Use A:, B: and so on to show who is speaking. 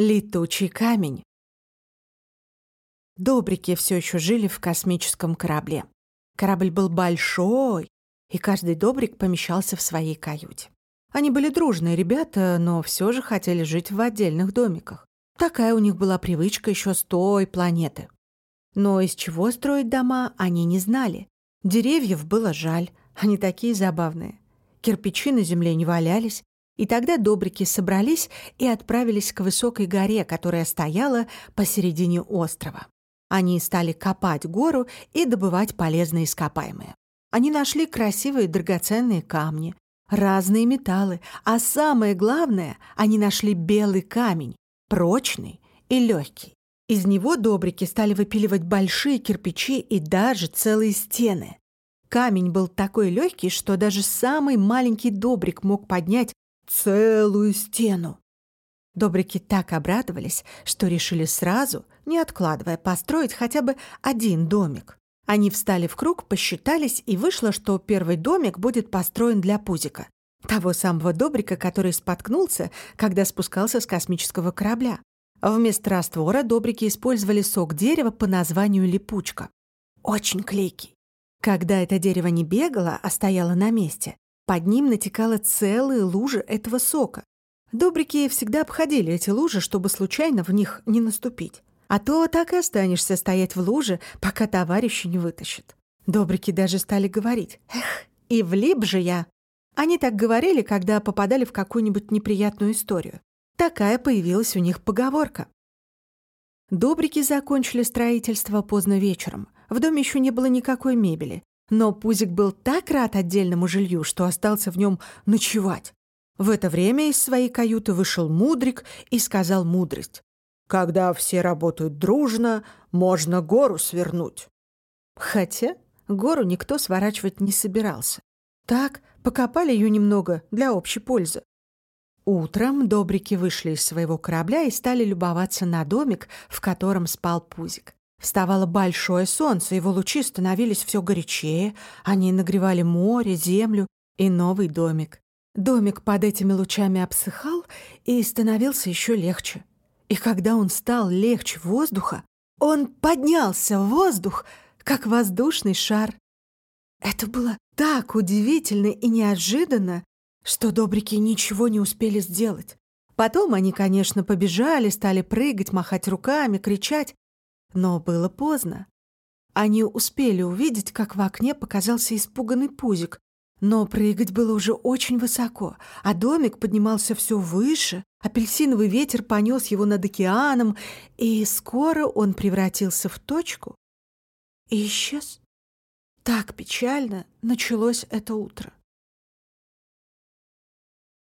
A: Летучий камень. Добрики все еще жили в космическом корабле. Корабль был большой, и каждый добрик помещался в своей каюте. Они были дружные ребята, но все же хотели жить в отдельных домиках. Такая у них была привычка еще с той планеты. Но из чего строить дома, они не знали. Деревьев было жаль, они такие забавные. Кирпичи на земле не валялись, и тогда добрики собрались и отправились к высокой горе, которая стояла посередине острова. Они стали копать гору и добывать полезные ископаемые. Они нашли красивые драгоценные камни, разные металлы, а самое главное, они нашли белый камень, прочный и легкий. Из него добрики стали выпиливать большие кирпичи и даже целые стены. Камень был такой легкий, что даже самый маленький добрик мог поднять целую стену. Добрики так обрадовались, что решили сразу, не откладывая, построить хотя бы один домик. Они встали в круг, посчитались, и вышло, что первый домик будет построен для Пузика, того самого Добрика, который споткнулся, когда спускался с космического корабля. Вместо раствора Добрики использовали сок дерева по названию липучка. Очень клейкий. Когда это дерево не бегало, а стояло на месте, под ним натекала целая лужа этого сока. Добрики всегда обходили эти лужи, чтобы случайно в них не наступить. А то так и останешься стоять в луже, пока товарищи не вытащат. Добрики даже стали говорить «Эх, и влип же я!» Они так говорили, когда попадали в какую-нибудь неприятную историю. Такая появилась у них поговорка. Добрики закончили строительство поздно вечером. В доме еще не было никакой мебели. Но Пузик был так рад отдельному жилью, что остался в нем ночевать. В это время из своей каюты вышел Мудрик и сказал мудрость. «Когда все работают дружно, можно гору свернуть». Хотя гору никто сворачивать не собирался. Так, покопали ее немного для общей пользы. Утром добрики вышли из своего корабля и стали любоваться на домик, в котором спал Пузик. Вставало большое солнце, его лучи становились все горячее, они нагревали море, землю и новый домик. Домик под этими лучами обсыхал и становился еще легче. И когда он стал легче воздуха, он поднялся в воздух, как воздушный шар. Это было так удивительно и неожиданно, что добрики ничего не успели сделать. Потом они, конечно, побежали, стали прыгать, махать руками, кричать, но было поздно. Они успели увидеть, как в окне показался испуганный пузик, но прыгать было уже очень высоко, а домик поднимался все выше, апельсиновый ветер понес его над океаном, и скоро он превратился в точку и исчез. Так печально началось это утро.